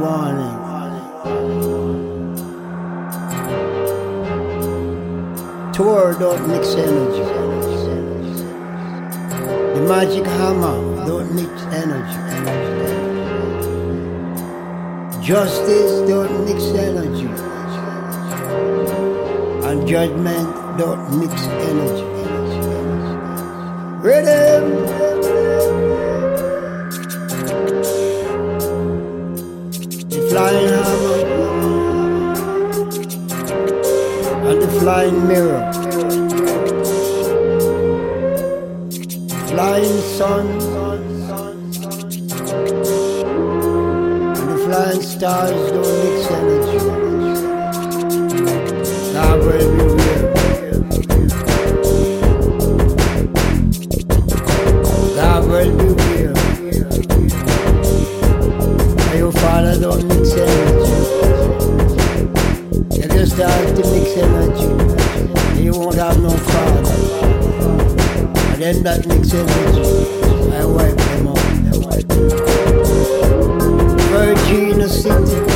warning. Tour don't mix energy. The magic hammer don't mix energy. Justice don't mix energy. And judgment don't mix energy. Rhythm. Flying mirror. Flying sun. And the flying stars don't mix energy. will be real. everywhere. Your father don't make sense. You just have to excellent you. You won't have no father. And then that makes sense. I wipe them off. Virginia City.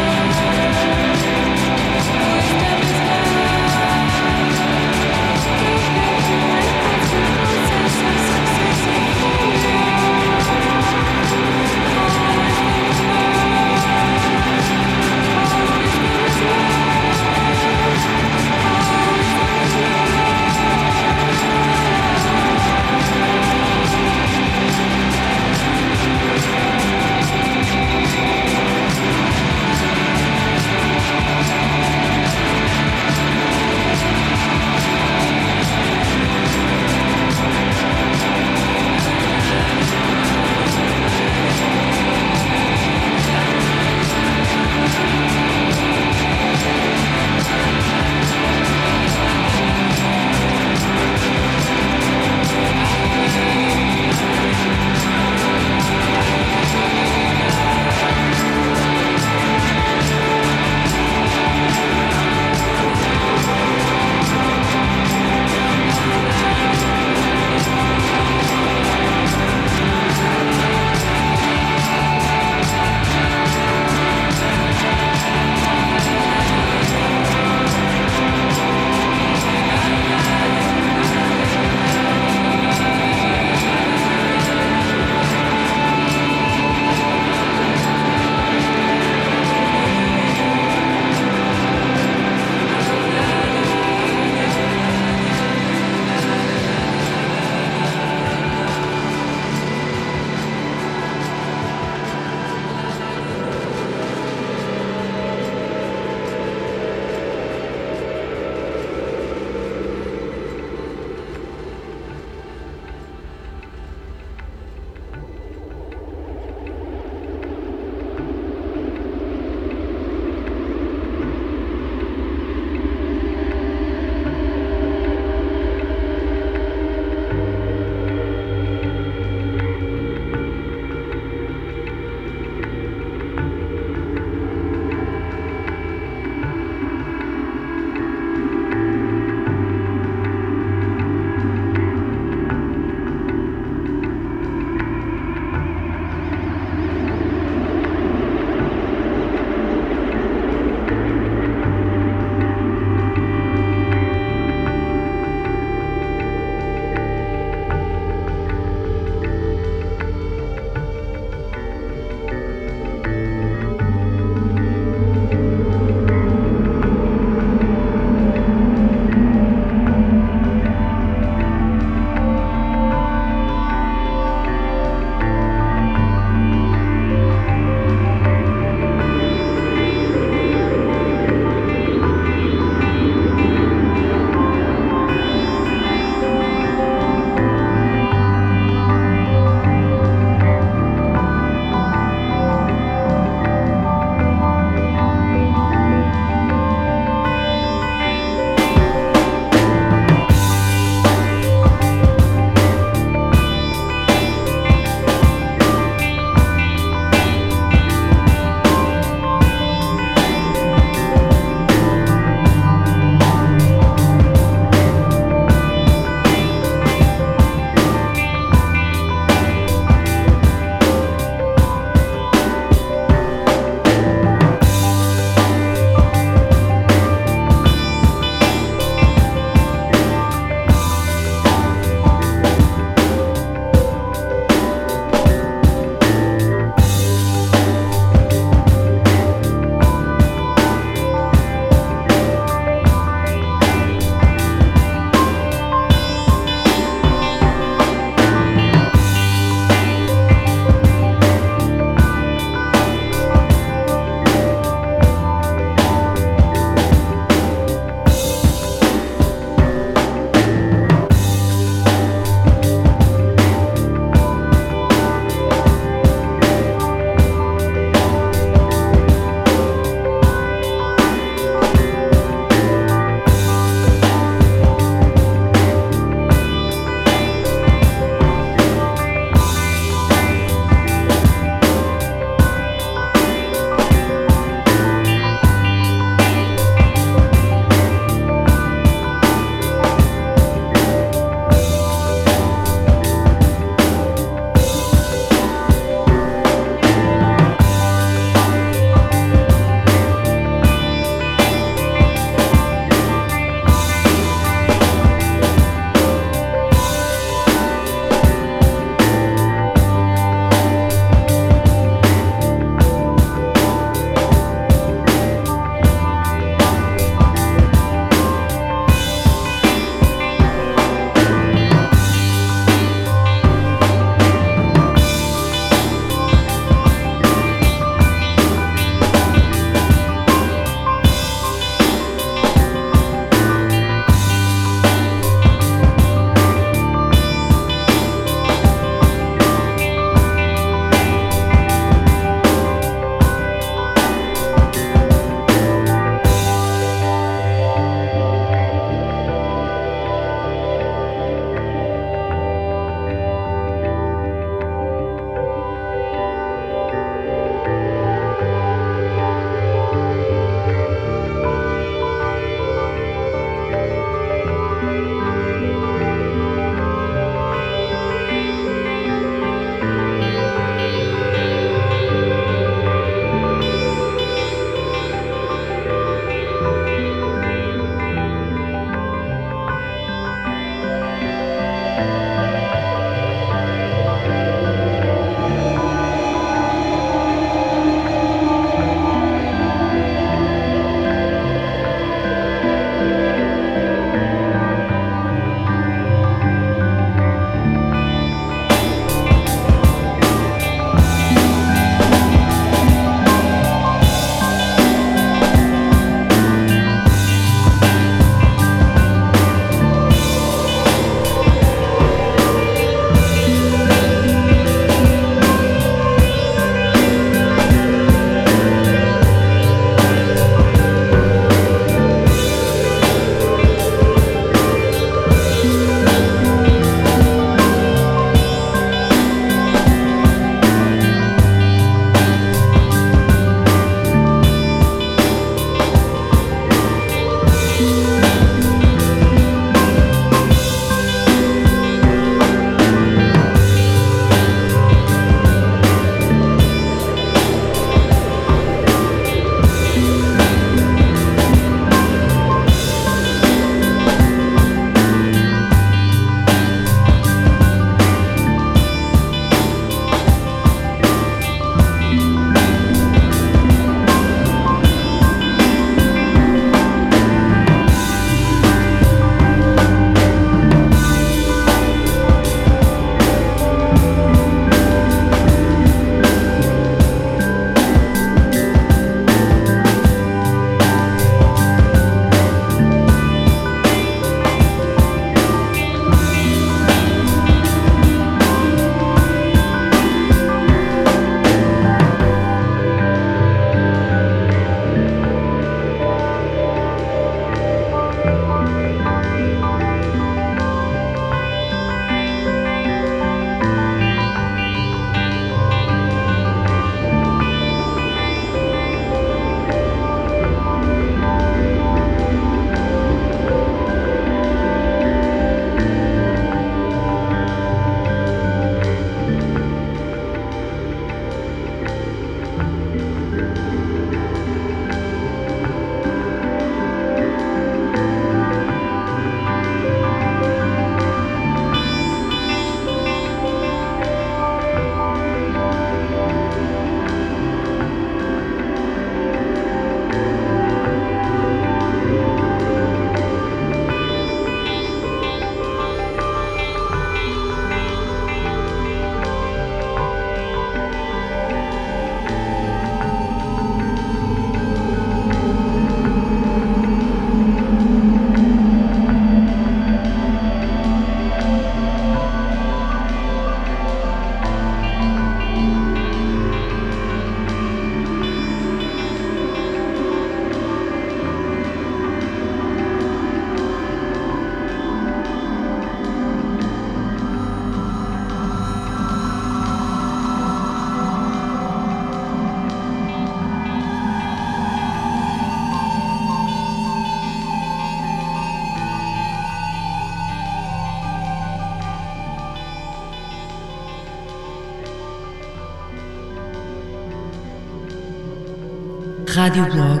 Radioblog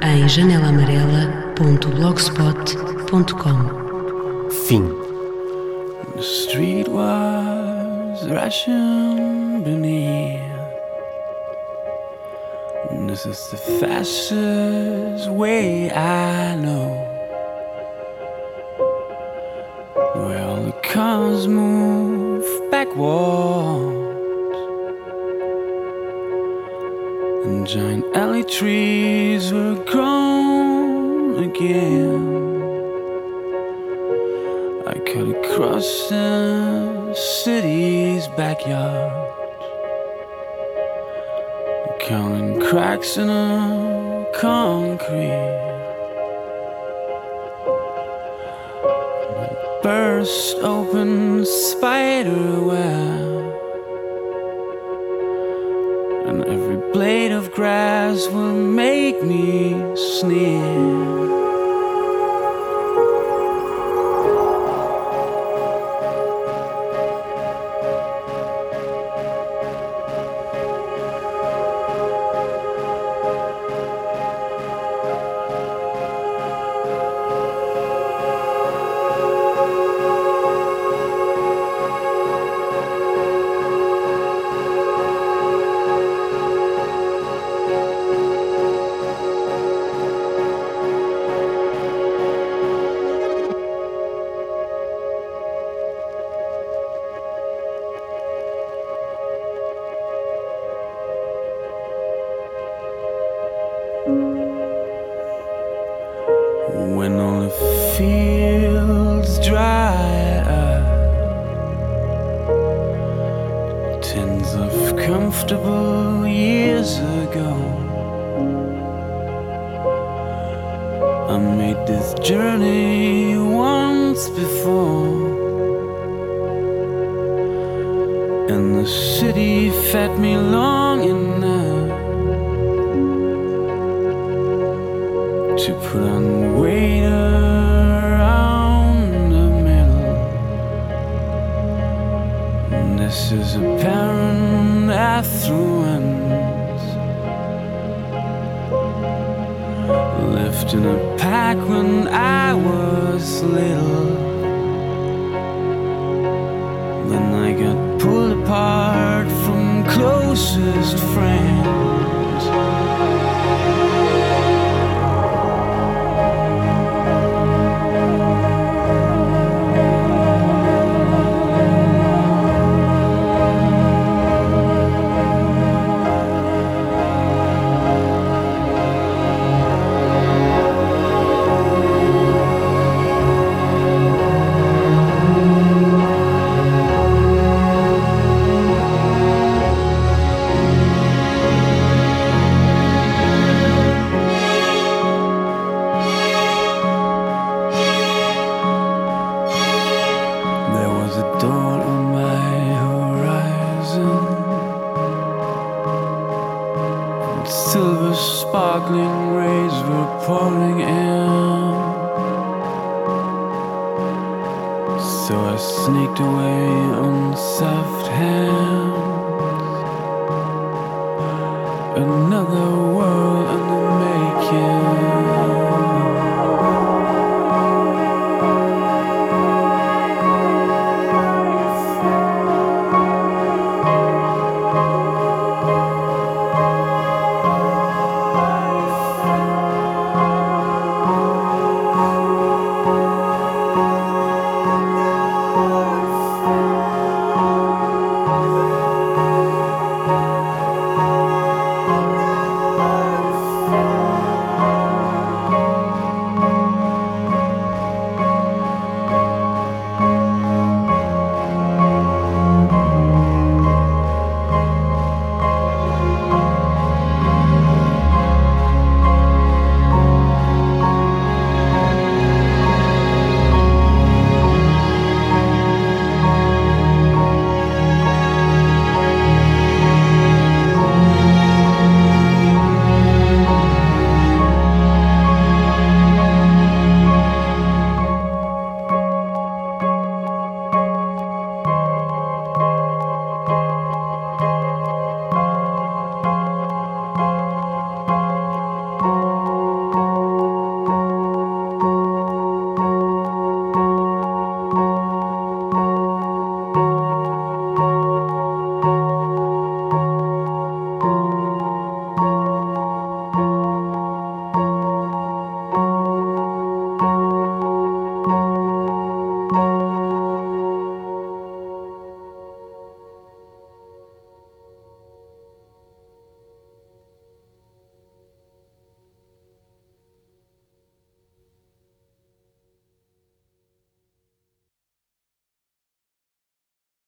em janelamarela.blogspot.com. Fim. The street was rushing beneath. This is the fastest way I know. Where all the cars move. Giant alley trees were grown again. I cut across the city's backyard. Counting cracks in the concrete. Burst open spider web. Blade of grass will make me sneer. Journey once before, and the city fed me long enough. to put on weight around the middle. And This is apparent affluence. Lived in a pack when I was little. Then I got pulled apart from closest friends.